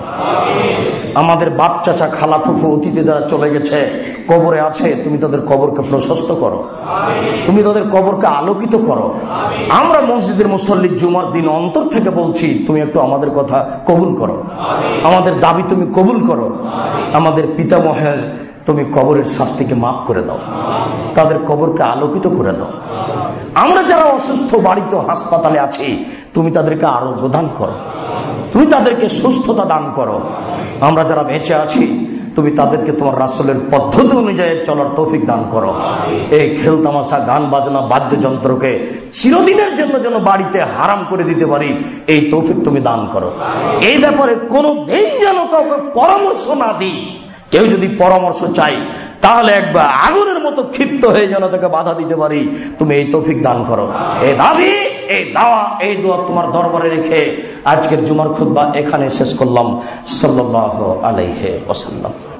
আমাদের বাপ চাচা খালা ফুফু অতীতে যারা চলে গেছে, কবরে আছে, তুমি তাদের কবরকে প্রশস্ত করো। তুমি তাদের কবরকে আলোকিত করো। আমরা মসজিদের মুসল্লি জুমার দিন অন্তর থেকে বলছি, তুমি একটু আমাদের কথা কবুল করো। আমাদের দাবি তুমি কবুল করো। আমাদের পিতামহের তুমি কবরের শাস্তিকে মাফ করে দাও। তাদের কবরকে আলোকিত করে দাও। আমরা যারা অসুস্থ বাড়িতে হাসপাতালে আছি, তুমি তাদেরকে আরোগ্য দান করো। তুমি তাদেরকে সুস্থতা দান করো। আমরা যারা বেঁচে আছি, তুমি তাদেরকে তোমার রাসলের পদ্ধতি অনুযায়ী চলার তৌফিক দান করো। এই খেলতামাশা গান বাজনা, বাদ্যযন্ত্রকে চিরদিনের জন্য যেন বাড়িতে হারাম করে দিতে পারি, এই তৌফিক তুমি দান করো। এই ব্যাপারে কোনো দিন যেন কাউকে পরামর্শ না দিই। কেউ যদি পরামর্শ চাই তাহলে একবার আগুনের মতো ক্ষিপ্ত হয়ে যেন তাকে বাধা দিতে পারি। তুমি এই তফিক দান করো। এই দাবি, এই দাওয়া, এই দোয়া তোমার দরবারে রেখে আজকের জুমার খুদ্া এখানে শেষ করলাম। সাল্লাহ আলাইহে ওসাল্লাম